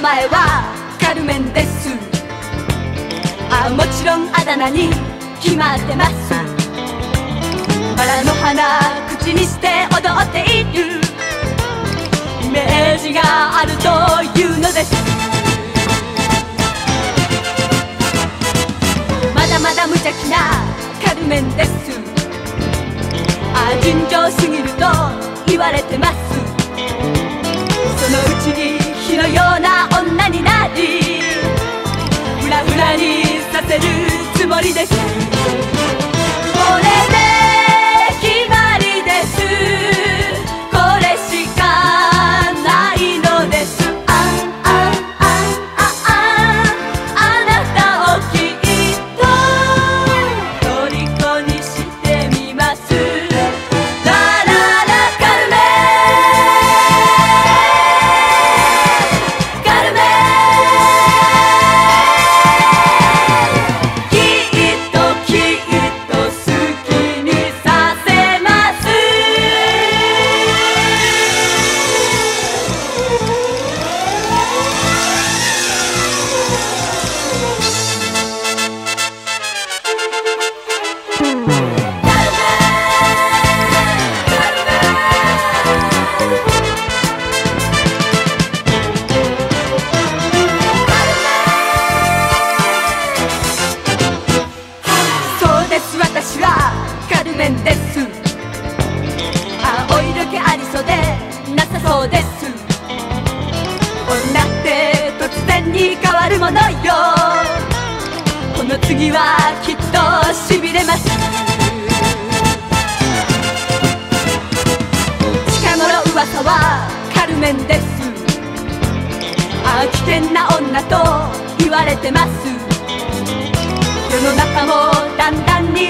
名前はカルメンですあもちろんあだ名に決まってます。バラの花口にして踊っている。イメージがあるというのです。まだまだ無邪気なカルメンですあ尋常すぎると言われてます。そのうちに火のようなのよ。この次はきっとしびれます。近頃噂はカルメンです。ああ危険な女と言われてます。世の中もだんだんに